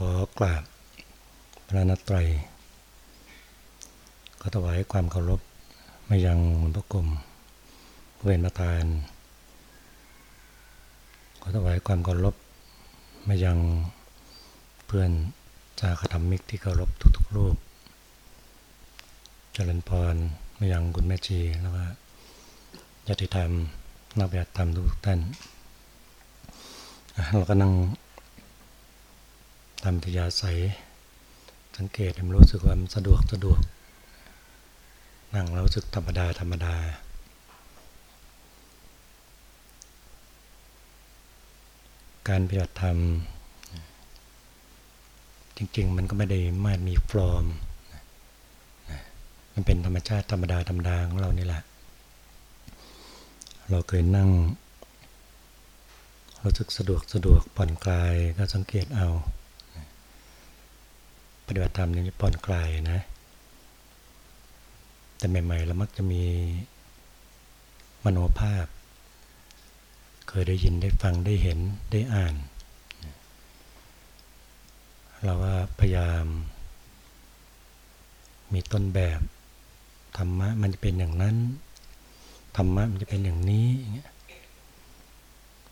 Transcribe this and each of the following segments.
ขอกราบพระนัตไตรขอถวายความเคารพมายังหลวงพ่อกรมเวนประธานขอถวายความเคารพมายังเพื่อนจาคธรรมิกที่เคารพทุกๆรูป เจริญพรมายังคุณแม่ชีแล้วก็ญาติธรรมนักปฏิบัติธรรมทุกท่านเราก็นั่ง ทำทยาศัย สังเกตมันรู้สึกว่ามันสะดวกสะดวก นั่งแล้วรู้สึกธรรมดาธรรมดา การปฏิบัติธรรม จริง ๆ มันก็ไม่ได้มาดมีฟอร์ม มันเป็นธรรมชาติธรรมดาธรรมดาของเรานี่แหละ เราเคยนั่งรู้สึกสะดวกสะดวกผ่อนคลายก็สังเกตเอา ฏิบัติธรรมนี่ผ่อนคลายนะ แต่ใหม่ๆเรามักจะมีมโนภาพ เคยได้ยินได้ฟังได้เห็นได้อ่าน เราว่าพยายาม มีต้นแบบธรรมะมันจะเป็นอย่างนั้นธรรมะมันจะเป็นอย่างนี้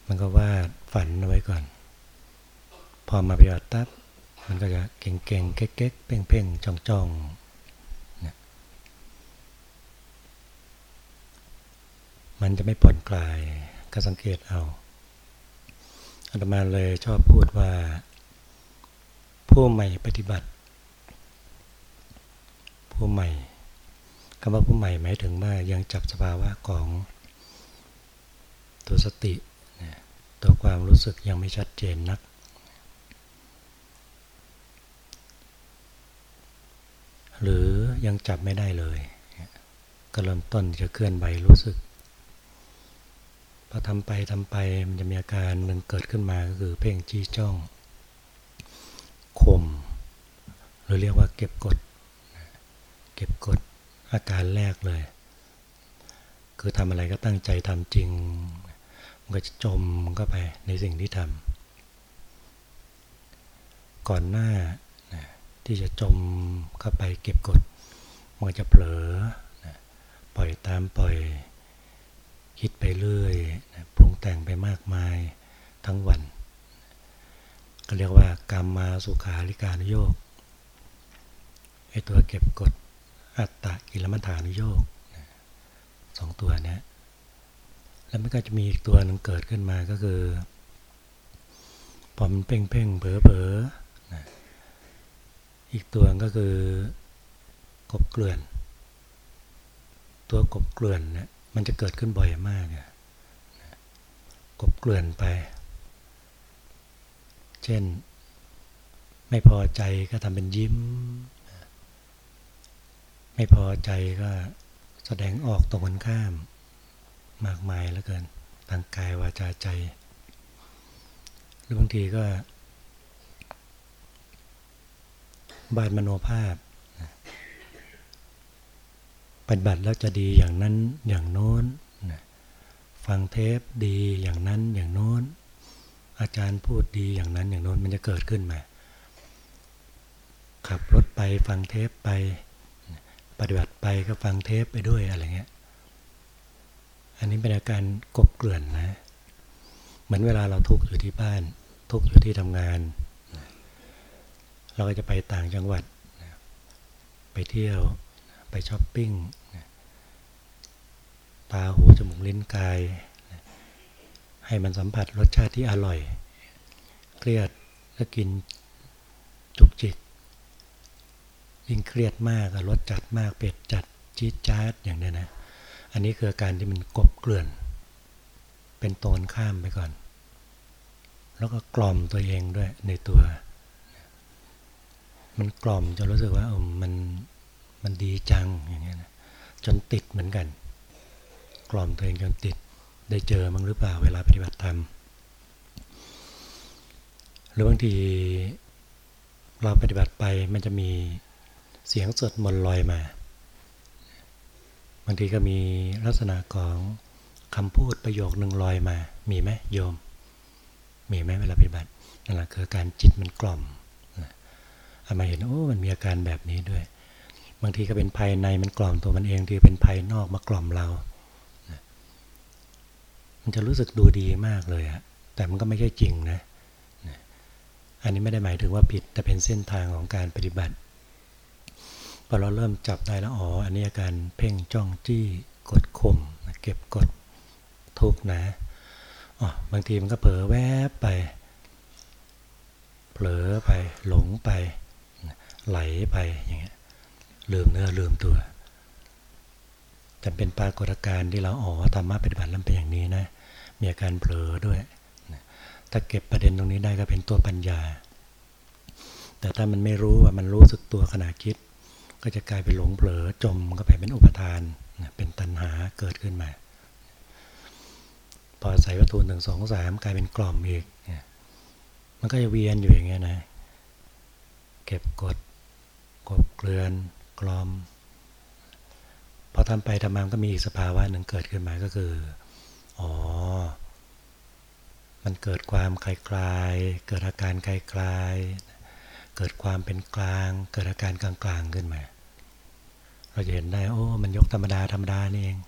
มันก็วาดฝันเอาไว้ก่อน พอมาปฏิบัติตับ มันก็จะเก่งๆเก๊กๆเพ่งๆจ้องๆนะมันจะไม่ผ่อนคลายก็สังเกตเอาอาตมาเลยชอบพูดว่า ผู้ใหม่ปฏิบัติ ผู้ใหม่คำว่าผู้ใหม่หมายถึงว่ายังจับสภาวะของตัวสติตัวความรู้สึกยังไม่ชัดเจนนัก หรือยังจับไม่ได้เลย ก็เริ่มต้นจะเคลื่อนไหวรู้สึกพอทำไปทำไปมันจะมีอาการหนึ่งเกิดขึ้นมาก็คือเพ่งจี้จ้องข่มหรือเรียกว่าเก็บกด เก็บกดอาการแรกเลย คือทำอะไรก็ตั้งใจทำจริง มันก็จะจมก็ไปในสิ่งที่ทำก่อนหน้า ที่จะจมเข้าไปเก็บกดมันจะเผลอปล่อยตามปล่อยคิดไปเรื่อยปรุงแต่งไปมากมายทั้งวัน ก็เรียกว่ากรรมมาสุขาริการุโยกไอตัวเก็บกดอัตตะกิลมัฐานุโยกสองตัวนี้แล้วมันก็จะมีอีกตัวหนึ่งเกิดขึ้นมาก็คือพอมันเพ่งเพ่งเผลอเผลอ อีกตัวก็คือกบเกลื่อน ตัวกบเกลื่อนเนี่ยมันจะเกิดขึ้นบ่อยมากกบเกลื่อนไป เช่น ไม่พอใจก็ทำเป็นยิ้ม ไม่พอใจก็แสดงออกตรงกันข้าม มากมายเหลือเกินทางกายวาจาใจ หรือบางทีก็ บานมโนภาพปฏิบัติแล้วจะดีอย่างนั้นอย่างโน้นฟังเทปดีอย่างนั้นอย่างโน้น อาจารย์พูดดีอย่างนั้นอย่างโน้นมันจะเกิดขึ้นมา ขับรถไปฟังเทปไป ปฏิบัติไปก็ฟังเทปไปด้วยอะไรเงี้ย อันนี้เป็นอาการกบเกลื่อนนะ เหมือนเวลาเราทุกข์อยู่ที่บ้าน ทุกข์อยู่ที่ทำงาน เราก็จะไปต่างจังหวัด ไปเที่ยว ไปช้อปปิ้ง ตาหูจมูกลิ้นกาย ให้มันสัมผัสรสชาติที่อร่อย เครียดแล้วกินจุกจิก ยิ่งเครียดมากรสจัดมากเป็ดจัดจี๊ดจ๊าดอย่างนี้นะ อันนี้คือการที่มันกบเกลื่อน เป็นโตนข้ามไปก่อน แล้วก็กล่อมตัวเองด้วยในตัว มันกล่อมจนรู้สึกว่ามันมันดีจังอย่างเงี้ยนะจนติดเหมือนกัน กล่อมตัวเองจนติดได้เจอมั้งหรือเปล่าเวลาปฏิบัติธรรมหรือบางทีเราปฏิบัติไปมันจะมีเสียงสดมนลอยมาบางทีก็มีลักษณะของคำพูดประโยคหนึ่งลอยมา มีไหมโยม มีไหมเวลาปฏิบัตินั่นแหละคือการจิตมันกล่อม มาเห็นโอ้มันมีอาการแบบนี้ด้วย บางทีก็เป็นภายในมันกล่อมตัวมันเองทีเป็นภายนอกมากล่อมเรา มันจะรู้สึกดูดีมากเลยอะแต่มันก็ไม่ใช่จริงนะ อันนี้ไม่ได้หมายถึงว่าผิดแต่เป็นเส้นทางของการปฏิบัติพอเราเริ่มจับได้แล้วอ๋ออันนี้อาการเพ่งจ้องจี้กดข่มเก็บกดทุกนะอ๋อบางทีมันก็เผลอแวบไป เผลอไปหลงไป ไหลไปอย่างเงี้ยลืมเนื้อลืมตัวแต่เป็นปรากฏการณ์ที่เราอ๋อธรรมะปฏิบัติแล้วเป็นอย่างนี้นะมีอาการเผลอด้วย ถ้าเก็บประเด็นตรงนี้ได้ก็เป็นตัวปัญญา แต่ถ้ามันไม่รู้ว่ามันรู้สึกตัวขณะคิด ก็จะกลายเป็นหลงเผลอจมก็ไปเป็นอุปทานเป็นตัณหาเกิดขึ้นมา พอใส่วัตถุหนึ่งสองสามกลายเป็นกล่อมอีกมันก็จะเวียนอยู่อย่างเงี้ยนะ เก็บกด กบเกลือนกลอมพอทำไปทำมาก็มีอีกสภาวะหนึ่งเกิดขึ้นมาก็คือ อ๋อ มันเกิดความคลายคลายเกิดอาการคลายคลายเกิดความเป็นกลาง เกิดอาการกลางกลางขึ้นมา เราจะเห็นได้ โอ้ มันยกธรรมดาธรรมดานี่เอง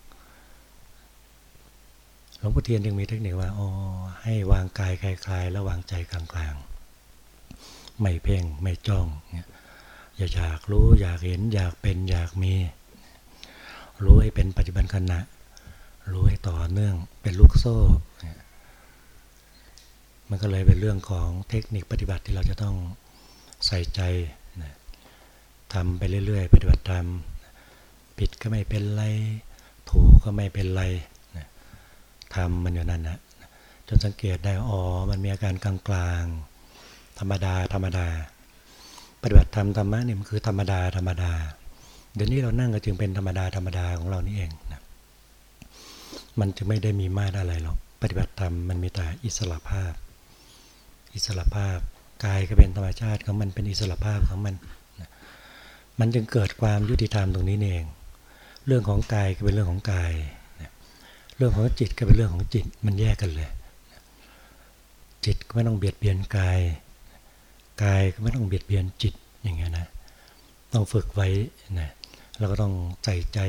หลวงพ่อเทียนยังมีเทคนิคว่าอ๋อให้วางกายคลายคลายแล้ววางใจกลางกลาง ไม่เพ่ง ไม่จ้องเนี่ย อย่าอยากรู้อยากเห็นอยากเป็นอยากมี รู้ให้เป็นปัจจุบันขณะ รู้ให้ต่อเนื่องเป็นลูกโซ่ มันก็เลยเป็นเรื่องของเทคนิคปฏิบัติที่เราจะต้องใส่ใจทำไปเรื่อยๆ ปฏิบัติธรรมผิดก็ไม่เป็นไร ถูกก็ไม่เป็นไรทำมันอยู่นั่นนะจนสังเกตได้อ๋อมันมีอาการกลางๆ ธรรมดาธรรมดา ฏิบัติธรรมธรรมะเนี่ยมันคือธรรมดาธรรมดา เดี๋ยวนี้เรานั่งก็จึงเป็นธรรมดาธรรมดาของเรานี่เองนะมันจะไม่ได้มีมาตรอะไรหรอกปฏิบัติธรรมมันมีแต่อิสระภาพ อิสระภาพกายก็เป็นธรรมชาติของมันเป็นอิสระภาพของมันมันจึงเกิดความยุติธรรมตรงนี้เอง เรื่องของกายก็เป็นเรื่องของกายเรื่องของจิตก็เป็นเรื่องของจิตมันแยกกันเลยจิตก็ไม่ต้องเบียดเบียนกาย กายก็ไม่ต้องเบียดเบียนจิตอย่างเงี้ยนะต้องฝึกไว้นะเราก็ต้องใจใจ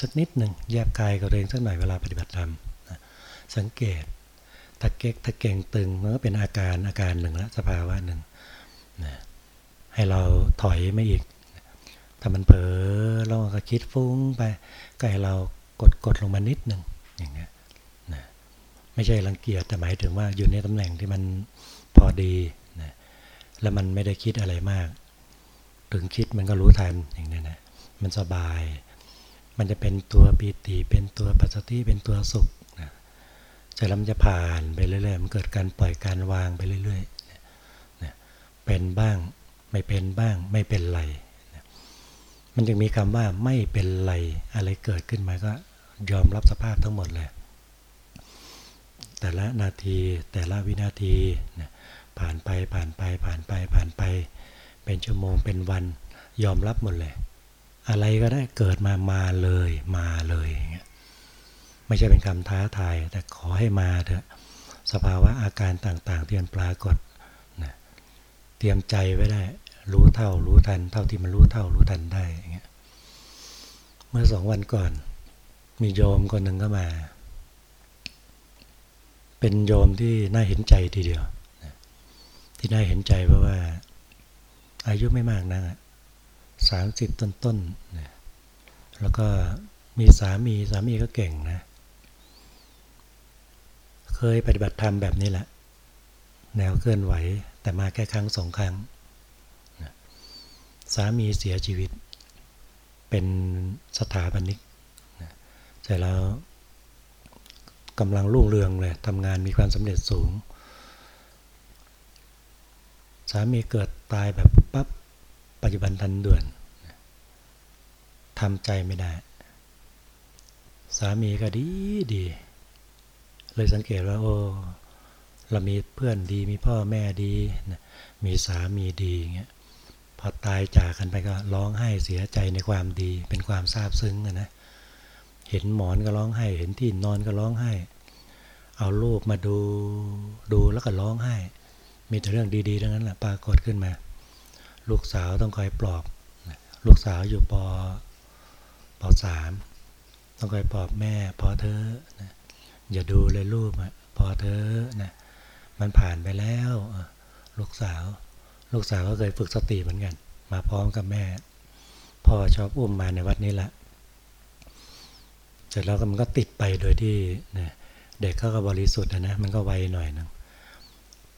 สักนิดหนึ่งแยกกายกับเองสักหน่อยเวลาปฏิบัติธรรมสังเกตตะเก็กตะเก่งตึงมันก็เป็นอาการอาการหนึ่งละสภาวะหนึ่งนะให้เราถอยไม่อีกถ้ามันเผลอเราก็คิดฟุ้งไปก็ให้เรากดกดลงมานิดหนึ่งอย่างเงี้ยนะไม่ใช่รังเกียจแต่หมายถึงว่าอยู่ในตำแหน่งที่มันพอดี แล้วมันไม่ได้คิดอะไรมาก ถึงคิดมันก็รู้ทันอย่างนี้นะมันสบาย มันจะเป็นตัวปีติเป็นตัวปัสสติเป็นตัวสุขแต่แล้วมันจะผ่านไปเรื่อยๆมันเกิดการปล่อยการวางไปเรื่อยๆเป็นบ้างไม่เป็นบ้างไม่เป็นไรมันจึงมีคำว่าไม่เป็นไรอะไรเกิดขึ้นมาก็ยอมรับสภาพทั้งหมดเลยแต่ละนาทีแต่ละวินาที ผ่านไปผ่านไปผ่านไปผ่านไป เป็นชั่วโมงเป็นวันยอมรับหมดเลย อะไรก็ได้เกิดมามาเลยมาเลยอย่างเงี้ยไม่ใช่เป็นคำท้าทายแต่ขอให้มาเถอะสภาวะอาการต่างๆที่มันปรากฏนะเตรียมใจไว้ได้ รู้เท่ารู้ทัน เท่าที่มันรู้เท่ารู้ทันได้อย่างเงี้ยเมื่อสองวันก่อน มีโยมคนหนึ่งก็มา เป็นโยมที่น่าเห็นใจทีเดียว ที่น่าเห็นใจเพราะว่า อายุไม่มากนะสามสิบต้นๆแล้วก็มีสามีสามีก็เก่งนะ เคยปฏิบัติธรรมแบบนี้แหละ แนวเคลื่อนไหวแต่มาแค่ครั้งสองครั้งสามีเสียชีวิต เป็นสถาปนิกเสร็จแล้วกำลังรุ่งเรืองเลยทำงานมีความสำเร็จสูง สามีเกิดตายแบบปั๊บปัจจุบันทันด่วนทำใจไม่ได้ สามีก็ดีดี เลยสังเกตว่า โอ้เรามีเพื่อนดีมีพ่อแม่ดีมีสามีดีเงี้ยพอตายจากกันไปก็ร้องไห้เสียใจในความดี เป็นความซาบซึ้งนะเห็นหมอนก็ร้องไห้ เห็นที่นอนก็ร้องไห้ เอารูปมาดูดูแล้วก็ร้องไห้ มีแต่เรื่องดีๆทั้งนั้นแหละปรากฏขึ้นมา ลูกสาวต้องคอยปลอบ ลูกสาวอยู่ปปสามต้องคอยปลอบแม่พอเธอนะอย่าดูเลยรูปอะพอเธอนะมันผ่านไปแล้วลูกสาว ลูกสาวก็เคยฝึกสติเหมือนกัน มาพร้อมกับแม่พ่อชอบอุ้มมาในวัดนี้แหละเสร็จแล้วมันก็ติดไปโดยที่นะเด็กก็บริสุทธิ์นะมันก็ไวหน่อยนึง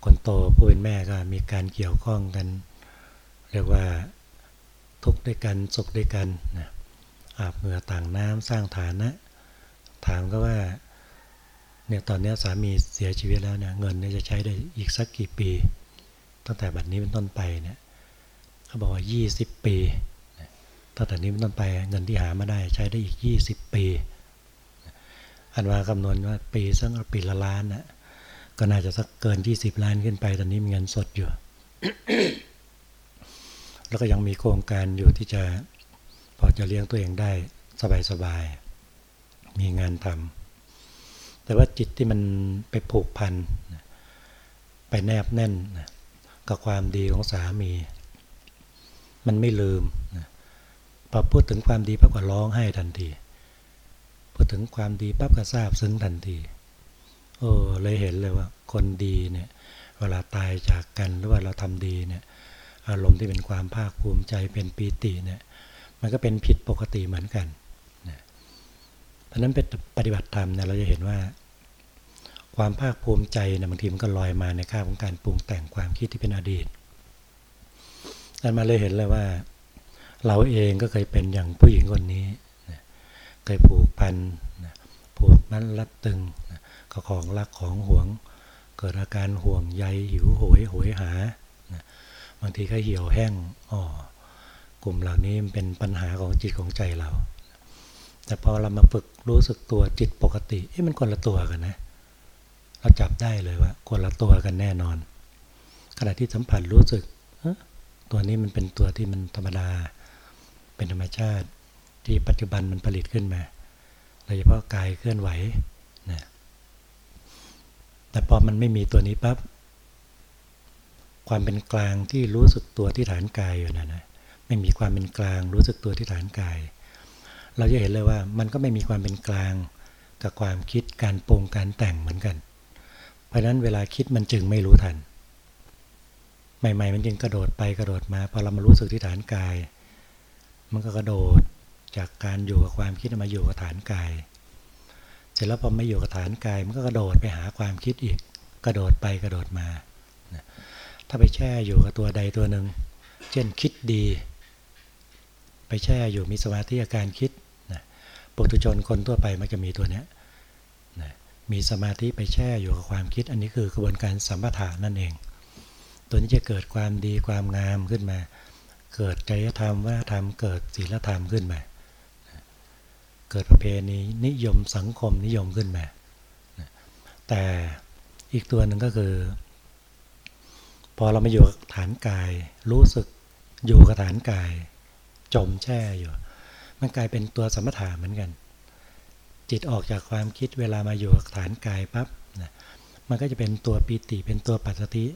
คนโตผู้เป็นแม่ก็มีการเกี่ยวข้องกัน เรียกว่าทุกข์ด้วยกันสุขด้วยกันนะอาบเหงื่อต่างน้ำสร้างฐานะ ถามก็ว่าเนี่ยตอนนี้สามีเสียชีวิตแล้วเนี่ยเงินเนี่ยจะใช้ได้อีกสักกี่ปี ตั้งแต่บัดนี้เป็นต้นไปเนี่ยเขาบอกว่า 20 ปีตั้งแต่นี้เป็นต้นไปเงินที่หามาได้ใช้ได้อีก 20 ปี อันว่าคำนวณว่าปีสักปีละล้านนะ ก็น่าจะสักเกิน 20 ล้านขึ้นไป ตอนนี้มีเงินสดอยู่ แล้วก็ยังมีโครงการอยู่ที่จะพอจะเลี้ยงตัวเองได้สบายๆ มีงานทำแต่ว่าจิตที่มันไปผูกพัน ไปแนบแน่นกับความดีของสามี มันไม่ลืมพอพูดถึงความดีปั๊บก็ร้องไห้ทันที พูดถึงความดีปั๊บก็ทราบซึ้งทันที โอ้เลยเห็นเลยว่า คนดีเนี่ย เวลาตายจากกันหรือว่าเราทำดีเนี่ย อารมณ์ที่เป็นความภาคภูมิใจเป็นปีติเนี่ย มันก็เป็นผิดปกติเหมือนกันนะเพราะนั้นเป็นปฏิบัติธรรมเนี่ยเราจะเห็นว่า ความภาคภูมิใจเนี่ยบางทีมันก็ลอยมาในข้าของการปรุงแต่งความคิดที่เป็นอดีตนั่นมาเลยเห็นเลยว่า เราเองก็เคยเป็นอย่างผู้หญิงคนนี้ เคยผูกพันผูกมันรัดตึง ก็ของรักของห่วง เกิดอาการห่วงใยหิวโหยโหยหาบางทีก็เหี่ยวแห้งอ๋อกลุ่มเหล่านี้เป็นปัญหาของจิตของใจเรา แต่พอเรามาฝึกรู้สึกตัวจิตปกติเอ๊ะมันคนละตัวกันนะเราจับได้เลยว่าคนละตัวกันแน่นอน ขณะที่สัมผัสรู้สึกตัวนี้มันเป็นตัวที่มันธรรมดา เป็นธรรมชาติที่ปัจจุบันมันผลิตขึ้นมาโดยเฉพาะกายเคลื่อนไหวนะ แต่พอมันไม่มีตัวนี้ปั๊บความเป็นกลางที่รู้สึกตัวที่ฐานกายอยู่นะนะไม่มีความเป็นกลาง รู้สึกตัวที่ฐานกาย เราจะเห็นเลยว่ามันก็ไม่มีความเป็นกลางกับความคิดการปรุงการแต่งเหมือนกัน เพราะนั้นเวลาคิดมันจึงไม่รู้ทัน ใหม่ ๆ มันจึงกระโดดไปกระโดดมาพอเรามารู้สึกที่ฐานกาย มันก็กระโดดจากการอยู่กับความคิดมาอยู่กับฐานกาย เสร็จแล้วพอไม่อยู่กับฐานกายมันก็กระโดดไปหาความคิดอีก กระโดดไปกระโดดมา ถ้าไปแช่อยู่กับตัวใดตัวหนึ่ง เช่นคิดดี ไปแช่อยู่มีสมาธิอาการคิดนะปุถุชนคนทั่วไปมันจะมีตัวเนี้ยนะมีสมาธิไปแช่อยู่กับความคิด อันนี้คือกระบวนการสัมปทานนั่นเอง ตัวนี้จะเกิดความดีความงามขึ้นมา เกิดจริยธรรมว่าธรรมเกิดศีลธรรมขึ้นมา เกิดประเพณีนิยมสังคมนิยมขึ้นมา แต่อีกตัวหนึ่งก็คือ พอเรามาอยู่ฐานกาย รู้สึกอยู่กับฐานกาย จมแช่อยู่ มันกลายเป็นตัวสมถะเหมือนกัน จิตออกจากความคิดเวลามาอยู่กับฐานกายปั๊บนะมันก็จะเป็นตัวปีติเป็นตัวปัจสติ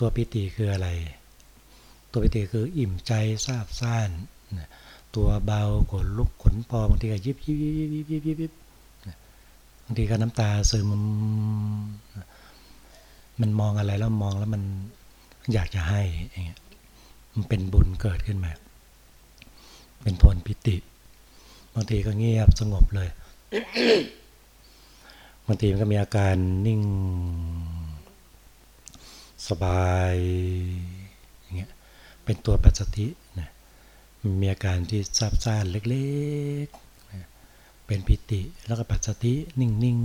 ตัวปีติคืออะไร ตัวปีติคืออิ่มใจซาบซ่านนะ ตัวเบาขนลุกขนพองบางทีก็ยิบยิบยิบยิบยิบยิบยิบบางทีก็น้ำตาซึมมันมองอะไรแล้วมองแล้วมันอยากจะให้อย่างเงี้ยมันเป็นบุญเกิดขึ้นมา เป็นผลปิติ บางทีก็เงียบสงบเลย บางทีมันก็มีอาการนิ่ง สบายอย่างเงี้ย เป็นตัวปัจสติ มีอาการที่ซาบซ่านเล็กๆ เป็นปิติแล้วก็ปัจสตินิ่ง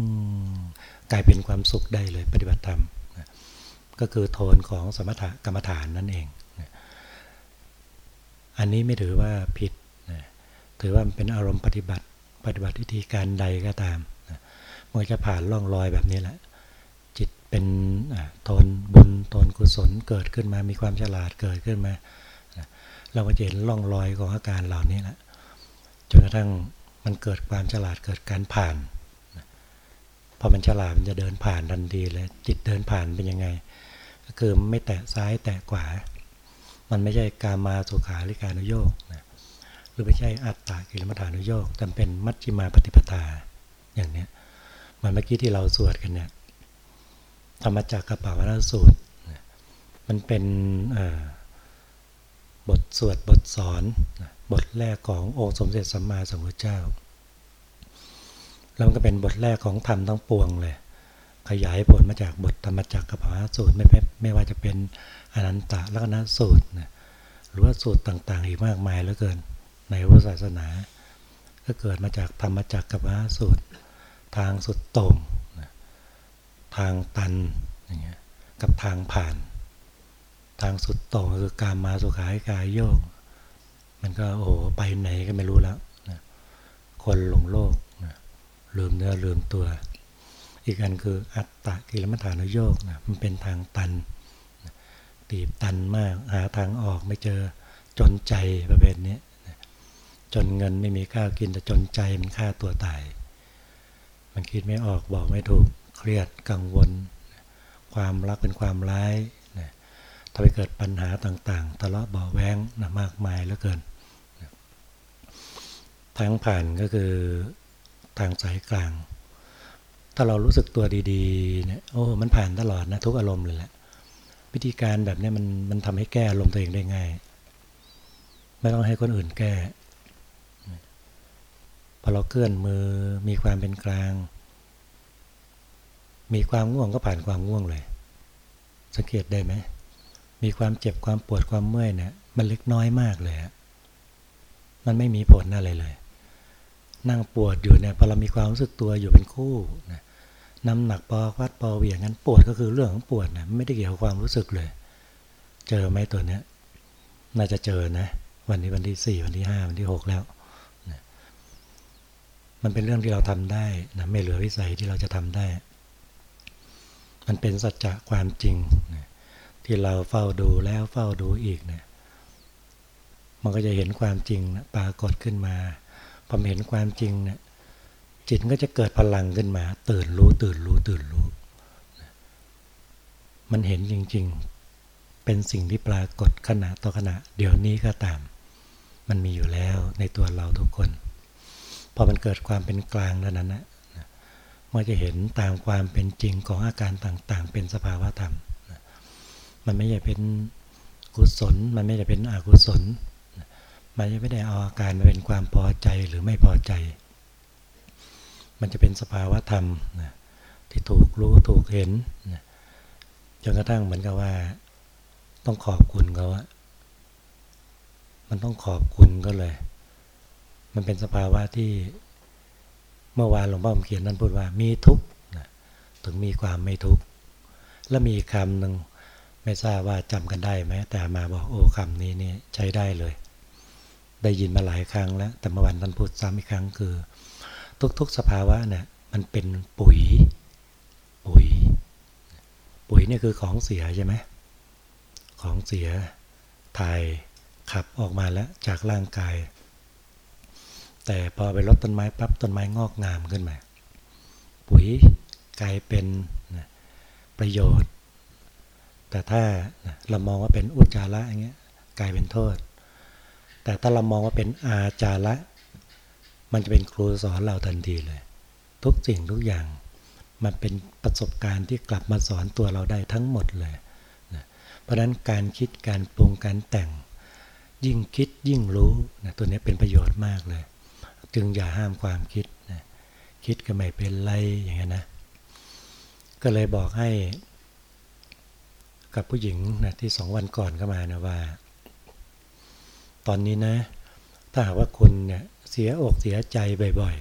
ๆ กลายเป็นความสุขได้เลยปฏิบัติธรรม ก็คือโทนของสมถกรรมฐานนั่นเอง อันนี้ไม่ถือว่าผิด ถือว่าเป็นอารมณ์ปฏิบัติ ปฏิบัติวิธีการใดก็ตามมันจะผ่านล่องรอยแบบนี้แหละ จิตเป็นโทนบุญโทนกุศลเกิดขึ้นมา มีความฉลาดเกิดขึ้นมา เราก็จะเห็นร่องรอยของอาการเหล่านี้แหละจนกระทั่งมันเกิดความฉลาดเกิดการผ่านพอมันฉลาดมันจะเดินผ่านทันทีเลยจิตเดินผ่านเป็นยังไง ก็คือไม่แตะซ้ายแตะขวา มันไม่ใช่การมาสุขาหริการนุโยกนะหรือไม่ใช่อัตตากิลมัฐานุโยกแต่เป็นมัชฌิมาปฏิปทาอย่างเนี้ยมันเมื่อกี้ที่เราสวดกันเนี่ยธรรมจักรกระเป๋าวนสูตร มันเป็น บทสวดบทสอนบทแรกขององค์สมเด็จสัมมาสัมพุทธเจ้า แล้วก็เป็นบทแรกของธรรมทั้งปวงเลย ขยายผลมาจากบทธรรมจักรกับพระสูตรไม่ไม่ว่าจะเป็นอนันตะลักษณะสูตรนะหรือว่าสูตรต่างๆ อีกมากมายเหลือเกิน ในพุทธศาสนา ก็เกิดมาจากธรรมจักรกับพระสูตร ทางสุดโต่งทางตันอย่างเงี้ยกับทางผ่าน ทางสุดโต่งคือการมาสุขายกายโยก มันก็โอ้โหไปไหนก็ไม่รู้แล้วคนหลงโลกลืมเนื้อลืมตัว อีกอันคืออัตตะกิลมัฐานโยกนะมันเป็นทางตันตีบตันมากหาทางออกไม่เจอจนใจประเภทนี้จนเงินไม่มีข้าวกินแต่จนใจมันฆ่าตัวตาย มันคิดไม่ออกบอกไม่ถูกเครียดกังวล ความรักเป็นความร้าย ทำให้เกิดปัญหาต่างๆทะเลาะเบาแวงนะมากมายเหลือเกินทางผ่านก็คือทางสายกลาง ถ้าเรารู้สึกตัวดีๆเนี่ยโอ้มันผ่านตลอดนะทุกอารมณ์เลยแหละวิธีการแบบนี้มันมันทำให้แก้อารมณ์ตัวเองได้ง่าย ไม่ต้องให้คนอื่นแก้พอเราเคลื่อนมือมีความเป็นกลาง มีความง่วงก็ผ่านความง่วงเลย สังเกตได้ไหม มีความเจ็บความปวดความเมื่อยเนี่ยมันเล็กน้อยมากเลย มันไม่มีผลอะไรเลย นั่งปวดอยู่เนี่ยพอเรามีความรู้สึกตัวอยู่เป็นคู่นะน้ำหนักปอวัดปอเหวี่ยงงั้นปวดก็คือเรื่องของปวดนะไม่ได้เกี่ยวกับความรู้สึกเลย เจอไหมตัวเนี้ย น่าจะเจอนะ วันนี้วันที่สี่วันที่ห้าวันที่หกแล้วนะมันเป็นเรื่องที่เราทำได้นะไม่เหลือวิสัยที่เราจะทำได้ มันเป็นสัจจะความจริงนะ ที่เราเฝ้าดูแล้วเฝ้าดูอีกเนะี่ยมันก็จะเห็นความจริงนะปรากฏขึ้นมาพอเห็นความจริงเนี่ยจิตก็จะเกิดพลังขึ้นมา ตื่นรู้ตื่นรู้ตื่นรู้ มันเห็นจริงๆ เป็นสิ่งที่ปรากฏขณะต่อขณะ เดี๋ยวนี้ก็ตาม มันมีอยู่แล้วในตัวเราทุกคนพอมันเกิดความเป็นกลางแล้วนั้นนะมันจะเห็นตามความเป็นจริงของอาการต่างๆ เป็นสภาวะธรรม มันไม่ใช่เป็นกุศล มันไม่ใช่เป็นอกุศล มันจะไม่ได้เอาอาการมาเป็นความพอใจหรือไม่พอใจ มันจะเป็นสภาวะธรรมนะที่ถูกรู้ถูกเห็นนะจนกระทั่งเหมือนกับว่า ต้องขอบคุณเขาอะมันต้องขอบคุณก็เลย มันเป็นสภาวะที่เมื่อวานหลวงพ่อเขียนนั้นพูดว่ามีทุกข์ถึงมีความไม่ทุกข์แล้วมีคำหนึ่ง ไม่ทราบว่าจำกันได้ไหมแต่มาบอกโอ้คำนี้นี่ใช้ได้เลย ได้ยินมาหลายครั้งแล้ว แต่เมื่อวันท่านพูดซ้ำอีกครั้งคือ ทุกๆสภาวะเนี่ยมันเป็นปุ๋ย ปุ๋ย ปุ๋ยนี่คือของเสียใช่ไหมของเสียถ่ายขับออกมาแล้วจากร่างกาย แต่พอไปลดต้นไม้ปั๊บต้นไม้งอกงามขึ้นมา ปุ๋ยกลายเป็นประโยชน์ แต่ถ้าเรามองว่าเป็นอุจจาระอย่างเงี้ยกลายเป็นโทษ แต่ถ้าเรามองว่าเป็นอาจาระมันจะเป็นครูสอนเราทันทีเลย ทุกสิ่งทุกอย่างมันเป็นประสบการณ์ที่กลับมาสอนตัวเราได้ทั้งหมดเลยนะเพราะฉะนั้นการคิดการปรุงการแต่ง ยิ่งคิดยิ่งรู้นะตัวนี้เป็นประโยชน์มากเลย จึงอย่าห้ามความคิดนะคิดก็ไม่เป็นไรอย่างนี้นะ ก็เลยบอกให้ กับผู้หญิงนะที่สองวันก่อนเขามานะว่า ตอนนี้นะ ถ้าหากว่าคุณเนี่ยเสียอกเสียใจบ่อย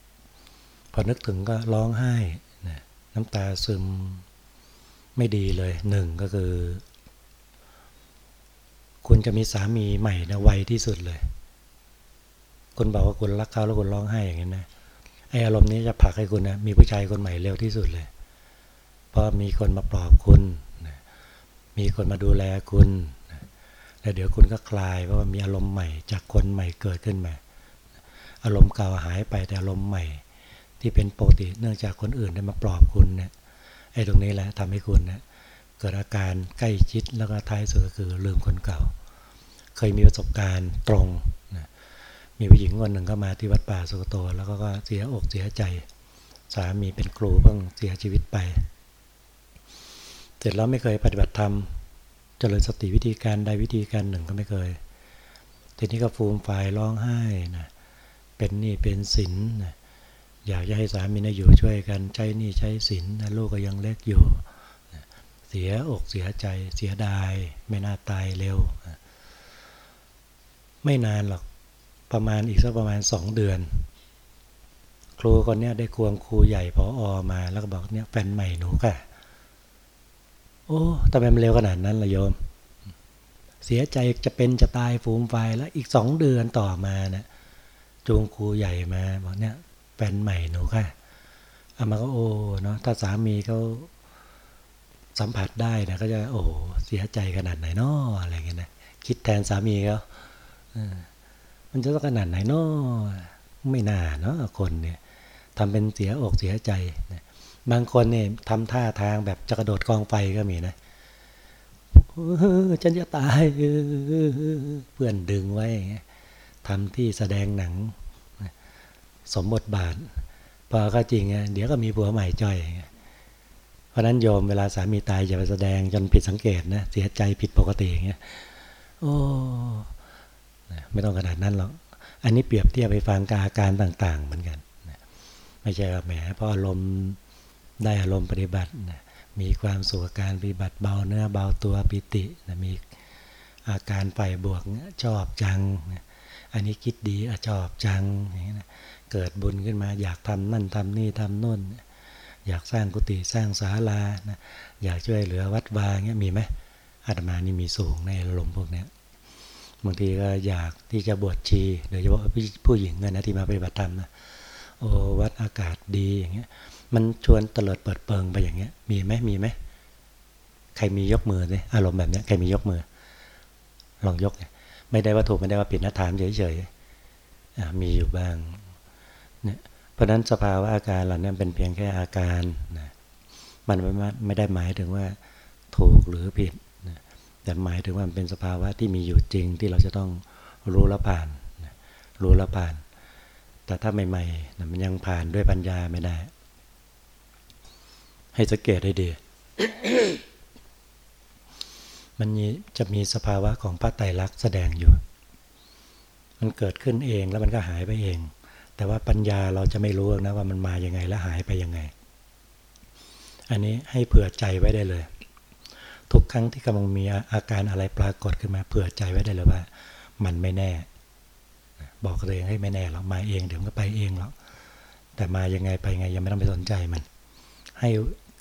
ๆ พอนึกถึงก็ร้องไห้นะน้ำตาซึมไม่ดีเลยหนึ่งก็คือ คุณจะมีสามีใหม่นะไวที่สุดเลย คุณบอกว่าคุณรักเขาแล้วคุณร้องไห้อย่างนี้นะไออารมณ์นี้จะผลักให้คุณนะมีผู้ชายคนใหม่เร็วที่สุดเลย เพราะมีคนมาปลอบคุณ มีคนมาดูแลคุณ แล้วเดี๋ยวคุณก็คลายเพราะว่ามีอารมณ์ใหม่ จากคนใหม่เกิดขึ้นมา อารมณ์เก่าหายไปแต่อารมณ์ใหม่ ที่เป็นปกติเนื่องจากคนอื่นได้มาปลอบคุณเนี่ยไอ้ตรงนี้แหละทำให้คุณเนี่ยเกิดอาการใกล้ชิดแล้วก็ท้ายสุดก็คือลืมคนเก่า เคยมีประสบการณ์ตรงนะมีผู้หญิงคนหนึ่งก็มาที่วัดป่าสุกโต แล้วก็เสียอกเสียใจ สามีเป็นครูเพิ่งเสียชีวิตไป เสร็จแล้วไม่เคยปฏิบัติธรรมเจริญสติวิธีการใดวิธีการหนึ่งก็ไม่เคยทีนี้ก็ฟูมฝ่ายร้องไห้นะเป็นนี้เป็นสินนะอยากจะให้สามีนะอยู่ช่วยกันใช้นี้ใช้สินนะลูกก็ยังเล็กอยู่เสียอกเสียใจเสียดาย ไม่น่าตายเร็วไม่นานหรอกประมาณอีกสักประมาณสองเดือน ครูคนนี้ได้ควงครูใหญ่พออมา แล้วก็บอกเนี่ยแฟนใหม่หนูค่ะ โอ้ทำไมมันเร็วขนาดนั้นล่ะโยม เสียใจจะเป็นจะตายฟูมไฟแล้วอีกสองเดือนต่อมาเนะี่ยจูงครูใหญ่มาบอกเนี่ยแฟนใหม่หนูค่ะอามาก็โอ้เนาะถ้าสามีเขาสัมผัสได้นะก็จะโอ้เสียใจขนาดไหนนาะอะไรเงี้ยนะคิดแทนสามีเขามันจะต้องขนาดไหนนาะไม่น่าเนาะคนเนี่ยทำเป็นเสียอกเสียใจนะ บางคนเนี่ยทำท่าทางแบบจะกระโดดกองไฟก็มีนะฉันจะตายเพื่อนดึงไว้ทำที่แสดงหนัง สมบทบาท พอก็จริงเดี๋ยวก็มีผัวใหม่จ่อย เพราะนั้นโยมเวลาสามีตายอย่าไปแสดงจนผิดสังเกตนะเสียใจผิดปกติอย่างเงี้ยโอ้ไม่ต้องขนาดนั้นหรอกอันนี้เปรียบเทียบไปฟังกาอาการต่าง ๆ เหมือนกันไม่ใช่แหมเพราะอารมณ์ ได้อารมณ์ปฏิบัติมีความสุขการปฏิบัติเบาเนื้อเบาตัวปิติมีอาการไฟบวกชอบจังอันนี้คิดดีอชอบจังเกิดบุญขึ้นมาอยากทำนั่นทำนี่ทำโน่น อยากสร้างกุฏิสร้างศาลานะอยากช่วยเหลือวัดวาเงี้ยมีไหมอาตมานี่มีสูงในอารมณ์พวกนี้บางทีก็อยากที่จะบวชชีโดยเฉพาะผู้หญิงนะที่มาปฏิบัติธรรมนะโอ้วัดอากาศดีอย่างเงี้ย มันชวนตลอดเปิดเปิงไปอย่างเงี้ย มีไหมมีไหมใครมียกมือเลยอารมณ์แบบนี้ใครมียกมือ ลองยก ไม่ได้ว่าถูกไม่ได้ว่าผิดนะถามเฉยๆมีอยู่บ้างเนี่ยเพราะนั้นสภาวะอาการเหล่านี้เป็นเพียงแค่อาการนะมันไม่ได้หมายถึงว่าถูกหรือผิดนะแต่หมายถึงว่ามันเป็นสภาวะที่มีอยู่จริงที่เราจะต้องรู้ละผ่านนะรู้ละผ่าน แต่ถ้าใหม่ๆนะมันยังผ่านด้วยปัญญาไม่ได้ ให้สังเกตให้ดี มันจะมีสภาวะของพระไตรลักษณ์แสดงอยู่ มันเกิดขึ้นเองแล้วมันก็หายไปเอง แต่ว่าปัญญาเราจะไม่รู้นะว่ามันมาอย่างไงและหายไปยังไง อันนี้ให้เผื่อใจไว้ได้เลย ทุกครั้งที่กำลังมีอาการอะไรปรากฏขึ้นมาเผื่อใจไว้ได้เลยว่า มันไม่แน่ บอกตัวเองให้ไม่แน่หรอกมาเองเดี๋ยวก็ไปเองหรอกแต่มายังไงไปยังไงยังไม่ต้องไปสนใจมัน ให้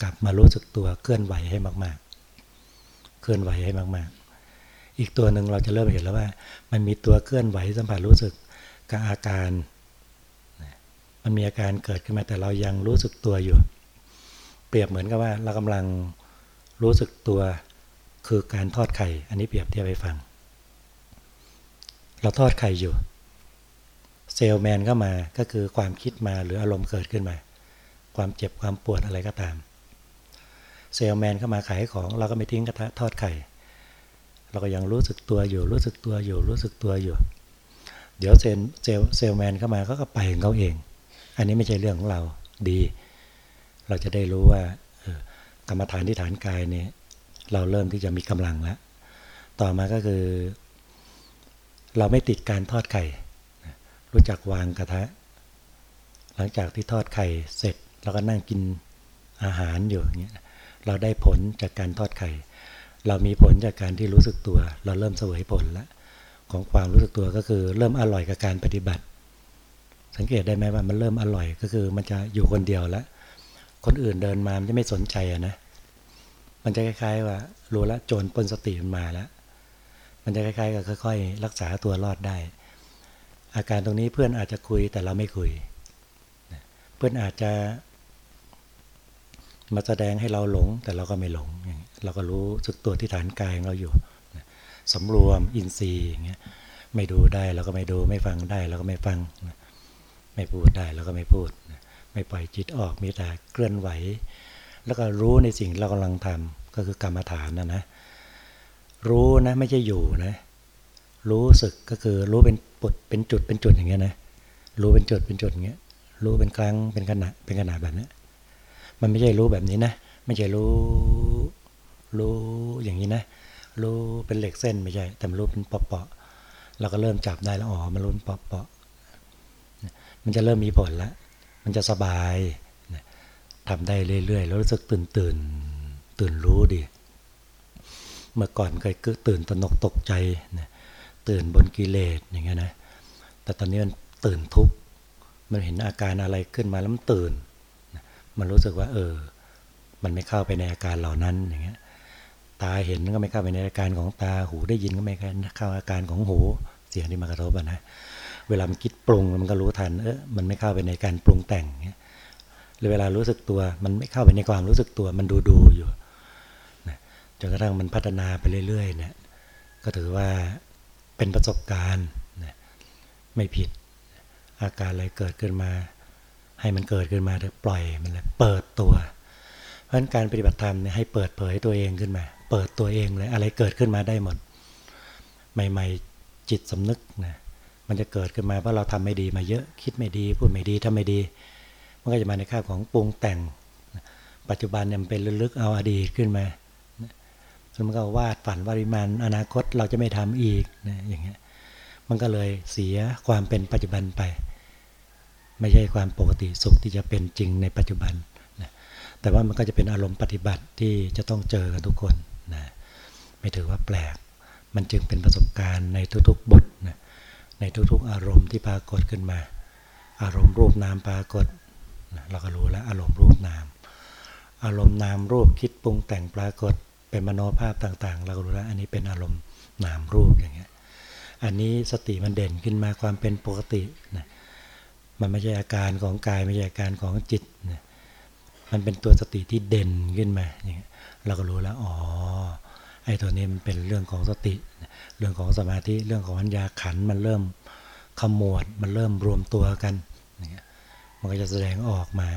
กลับมารู้สึกตัวเคลื่อนไหวให้มาก ๆ เคลื่อนไหวให้มาก ๆ อีกตัวหนึ่งเราจะเริ่มเห็นแล้วว่า มันมีตัวเคลื่อนไหวสัมผัสรู้สึกกับอาการ มันมีอาการเกิดขึ้นมาแต่เรายังรู้สึกตัวอยู่ เปรียบเหมือนกับว่าเรากำลังรู้สึกตัวคือการทอดไข่ อันนี้เปรียบเทียบไปฟัง เราทอดไข่อยู่ เซลแมนก็มาก็คือความคิดมาหรืออารมณ์เกิดขึ้นมา ความเจ็บความปวดอะไรก็ตาม เซลแมนก็มาขายของ เราก็ไม่ทิ้งกระทะทอดไข่ เราก็ยังรู้สึกตัวอยู่ รู้สึกตัวอยู่ รู้สึกตัวอยู่ เดี๋ยว sales sales salesman เข้ามาก็ไปของเขาเอง อันนี้ไม่ใช่เรื่องของเราดี เราจะได้รู้ว่ากรรมฐานที่ฐานกายเนี่ยเราเริ่มที่จะมีกำลังแล้ว ต่อมาก็คือ เราไม่ติดการทอดไข่ รู้จักวางกระทะ หลังจากที่ทอดไข่เสร็จเราก็นั่งกินอาหารอยู่อย่างเงี้ย เราได้ผลจากการทอดไข่ เรามีผลจากการที่รู้สึกตัว เราเริ่มเสวยผลแล้วของความรู้สึกตัวก็คือเริ่มอร่อยกับการปฏิบัติ สังเกตได้ไหมว่ามันเริ่มอร่อยก็คือมันจะอยู่คนเดียวแล้วคนอื่นเดินมามันจะไม่สนใจอะนะ มันจะคล้ายๆว่ารู้ละโจรปนสติมันมาแล้ว มันจะคล้ายๆกับค่อย ๆ รักษาตัวรอดได้ อาการตรงนี้เพื่อนอาจจะคุยแต่เราไม่คุย เพื่อนอาจจะ มาแสดงให้เราหลงแต่เราก็ไม่หลง เราก็รู้สึกตัวที่ฐานกายของเราอยู่สำรวมอินทรีย์อย่างเงี้ยไม่ดูได้เราก็ไม่ดูไม่ฟังได้เราก็ไม่ฟัง ไม่พูดได้เราก็ไม่พูด ไม่ปล่อยจิตออกมีแต่เคลื่อนไหว แล้วก็รู้ในสิ่งเรากำลังทำก็ก็คือกรรมฐานนะนะรู้นะไม่ใช่อยู่นะ รู้สึกก็คือรู้เป็นปุดเป็นจุดเป็นจุดอย่างเงี้ยนะรู้เป็นจุดเป็นจุดอย่างเงี้ยรู้เป็นครั้งเป็นขณะเป็นขณะแบบนี้ มันไม่ใช่รู้แบบนี้นะ ไม่ใช่รู้ รู้อย่างนี้นะ รู้เป็นเหล็กเส้นไม่ใช่ แต่รู้เป็นเปาะๆเราก็เริ่มจับได้แล้วอ๋อมันรู้เป็นเปาะๆมันจะเริ่มมีผลแล้วมันจะสบายทำได้เรื่อยๆ แล้วรู้สึกตื่นตื่นตื่นรู้ดี เมื่อก่อนเคยตื่นตนกตกใจนะตื่นบนกิเลสอย่างเงี้ยนะ แต่ตอนนี้มันตื่นทุกมันเห็นอาการอะไรขึ้นมาแล้วมันตื่น มันรู้สึกว่า เออ มันไม่เข้าไปในอาการเหล่านั้นอย่างเงี้ย ตาเห็นก็ไม่เข้าไปในอาการของตาหูได้ยินก็ไม่เข้าอาการของหูเสียงที่มากระทบนะเวลามันคิดปรุงมันก็รู้ทันเออมันไม่เข้าไปในการปรุงแต่งเงี้ยหรือเวลารู้สึกตัว มันไม่เข้าไปในความรู้สึกตัว มันดูดูอยู่นะจนกระทั่งมันพัฒนาไปเรื่อยๆเนี่ยก็ถือว่าเป็นประสบการณ์นะไม่ผิดอาการอะไรเกิดขึ้นมา ให้มันเกิดขึ้นมาเถอะปล่อยมันเลยเปิดตัว เพราะฉะนั้นการปฏิบัติธรรมเนี่ยให้เปิดเผยตัวเองขึ้นมา เปิดตัวเองเลยอะไรเกิดขึ้นมาได้หมด ใหม่ ๆจิตสำนึกนะมันจะเกิดขึ้นมาเพราะเราทำไม่ดีมาเยอะคิดไม่ดี พูดไม่ดีทำไม่ดี มันก็จะมาในค่าของปรุงแต่ง ปัจจุบันเนี่ยมันเป็นลึกเอาอดีตขึ้นมาแล้วมันก็วาดฝันวาริมานอนาคตเราจะไม่ทำอีกนะอย่างเงี้ยมันก็เลยเสียความเป็นปัจจุบันไป ไม่ใช่ความปกติสุขที่จะเป็นจริงในปัจจุบันนะแต่ว่ามันก็จะเป็นอารมณ์ปฏิบัติที่จะต้องเจอกันทุกคนนะไม่ถือว่าแปลก มันจึงเป็นประสบการณ์ในทุกๆบทนะในทุกๆ อารมณ์ที่ปรากฏขึ้นมา อารมณ์รูปนามปรากฏเราก็รู้แล้วอารมณ์รูปนาม อารมณ์นามรูปคิดปรุงแต่งปรากฏเป็นมโนภาพต่างๆ เราก็รู้แล้วอันนี้เป็นอารมณ์นามรูปอย่างเงี้ยอันนี้สติมันเด่นขึ้นมาความเป็นปกตินะ มันไม่ใช่อาการของกายไม่ใช่อาการของจิตนะมันเป็นตัวสติที่เด่นขึ้นมาอย่างเงี้ยเราก็รู้แล้วอ๋อไอ้ตัวนี้มันเป็นเรื่องของสติ เรื่องของสมาธิเรื่องของปัญญาขันมันเริ่มขมวดมันเริ่มรวมตัวกันมันก็จะแสดงออกมา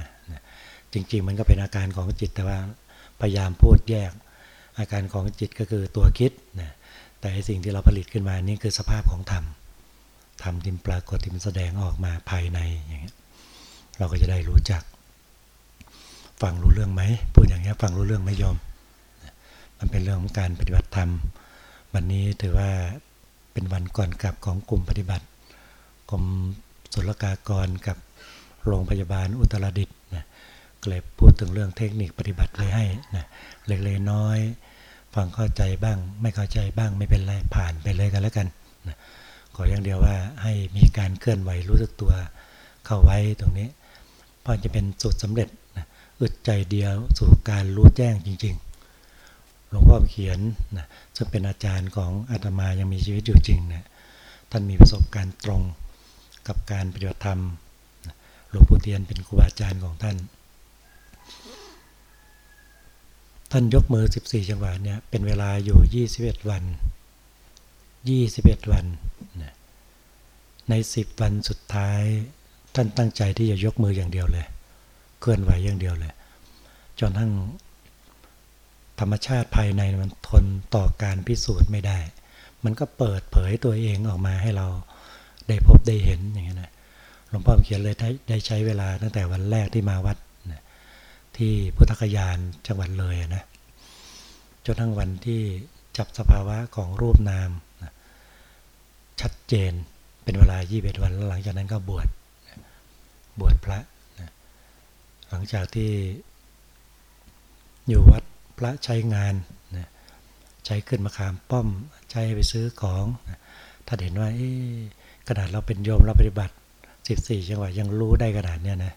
จริง ๆ มันก็เป็นอาการของจิตแต่ว่าพยายามพูดแยก อาการของจิตก็คือตัวคิดนะแต่สิ่งที่เราผลิตขึ้นมานี่คือสภาพของธรรม ธรรมที่ปรากฏที่มันแสดงออกมาภายในอย่างเงี้ยเราก็จะได้รู้จัก ฟังรู้เรื่องไหมพูดอย่างเงี้ยฟังรู้เรื่องไหมยอม มันเป็นเรื่องของการปฏิบัติธรรม วันนี้ถือว่าเป็นวันก่อนกลับของกลุ่มปฏิบัติกรมศุลกากรกับโรงพยาบาลอุตรดิตถ์นะก็เลยพูดถึงเรื่องเทคนิคปฏิบัติไว้ให้นะเล็กๆน้อยฟังเข้าใจบ้าง ไม่เข้าใจบ้างไม่เป็นไรผ่านไปเลยกันแล้วกัน ขออย่างเดียวว่าให้มีการเคลื่อนไหวรู้สึกตัวเข้าไว้ตรงนี้พอจะเป็นสุดสำเร็จนะอึดใจเดียวสู่การรู้แจ้งจริง ๆ หลวงพ่อเขียนนะซึ่งเป็นอาจารย์ของอาตมายังมีชีวิตอยู่จริงนะท่านมีประสบการณ์ตรงกับการปฏิบัติธรรมหลวงปู่เทียนเป็นครูบาอาจารย์ของท่าน ท่านยกมือ 14 จังหวะเนี่ยเป็นเวลาอยู่ 21 วัน 21 วันนะใน 10 วันสุดท้าย ท่านตั้งใจที่จะยกมืออย่างเดียวเลยเคลื่อนไหวอย่างเดียวเลย จนทั้งธรรมชาติภายในมันทนต่อการพิสูจน์ไม่ได้ มันก็เปิดเผยตัวเองออกมาให้เราได้พบได้เห็นอย่างนี้นะหลวงพ่อเขียนเลยได้ใช้เวลาตั้งแต่วันแรกที่มาวัดที่พุทธคยานจังหวัดเลยนะจนทั้งวันที่จับสภาวะของรูปนาม ชัดเจนเป็นเวลา 21 วันแล้วหลังจากนั้นก็บวชบวชพระนะหลังจากที่อยู่วัดพระใช้งานนะใช้ขึ้นมาขามป้อมใช้ไปซื้อของนะถ้าเห็นว่าขนาดเราเป็นโยมเราปฏิบัติสิบสี่จังหวะยังรู้ได้ขนาดเนี้ยนะ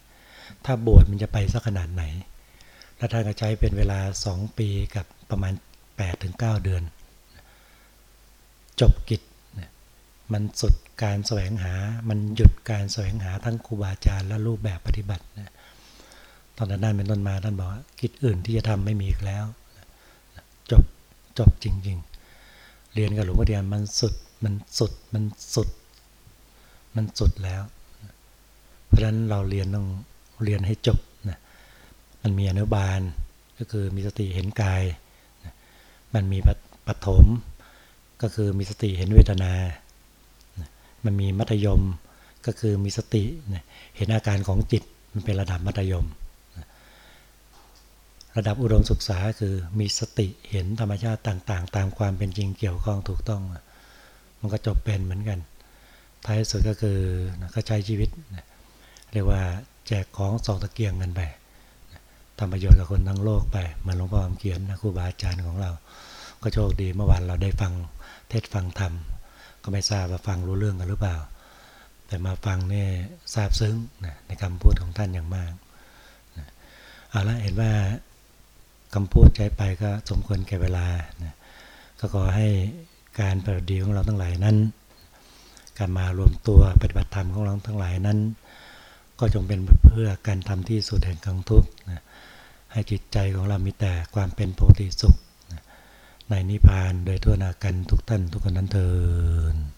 ถ้าบวชมันจะไปสักขนาดไหน แล้วท่านก็ใช้เป็นเวลาสองปีกับประมาณแปดถึงเก้าเดือน จบกิจ มันสุดการแสวงหา มันหยุดการแสวงหาทั้งครูบาอาจารย์และรูปแบบปฏิบัตินะตอนนั้นเป็นต้นมาท่านบอกกิจอื่นที่จะทำไม่มีอีกแล้ว จบจบจริง ๆ เรียนกับหลวงพ่อเดียนมันสุดมันสุดมันสุด มันสุดแล้ว เพราะฉะนั้นเราเรียนต้องเรียนให้จบนะมันมีอนุบาลก็คือมีสติเห็นกาย มันมีปฐมก็คือมีสติเห็นเวทนา มันมีมัธยมก็คือมีสติเห็นอาการของจิตมันเป็นระดับมัธยม ระดับอุดมศึกษาคือมีสติเห็นธรรมชาติต่าง ๆ ตามความเป็นจริงเกี่ยวข้องถูกต้อง มันก็จบเป็นเหมือนกัน ท้ายสุดก็คือก็ใช้ชีวิต เรียกว่าแจกของสองตะเกียงกันไปทำประโยชน์กับคนทั้งโลกไปเหมือนหลวงพ่อคำเขียนนะครูบาอาจารย์ของเรา ก็โชคดีเมื่อวานเราได้ฟังเทศฟังธรรม ก็ไม่ทราบว่าฟังรู้เรื่องกันหรือเปล่า แต่มาฟังเนี่ยทราบซึ้งนะในคำพูดของท่านอย่างมากนะเอาละเห็นว่าคำพูดใช้ไปก็สมควรแก่เวลานะก็ขอให้การปฏิบัติของเราทั้งหลายนั้น การมารวมตัวปฏิบัติธรรมของเราทั้งหลายนั้น ก็จงเป็นเพื่อการทำที่สุดแห่งกองทุกข์นะให้จิตใจของเรามีแต่ความเป็นปกติสุข ในนิพพานโดยทั่วนากันทุกท่านทุกคนนั้นเถิด